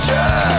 imagine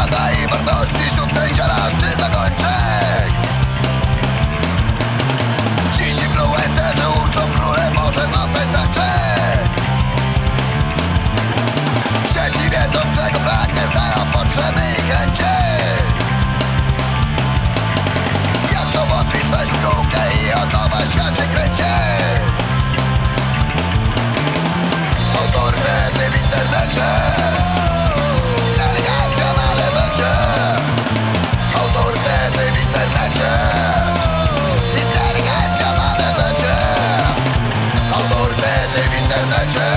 Strata i marności wśród sędziarasz Czy zakończy churches.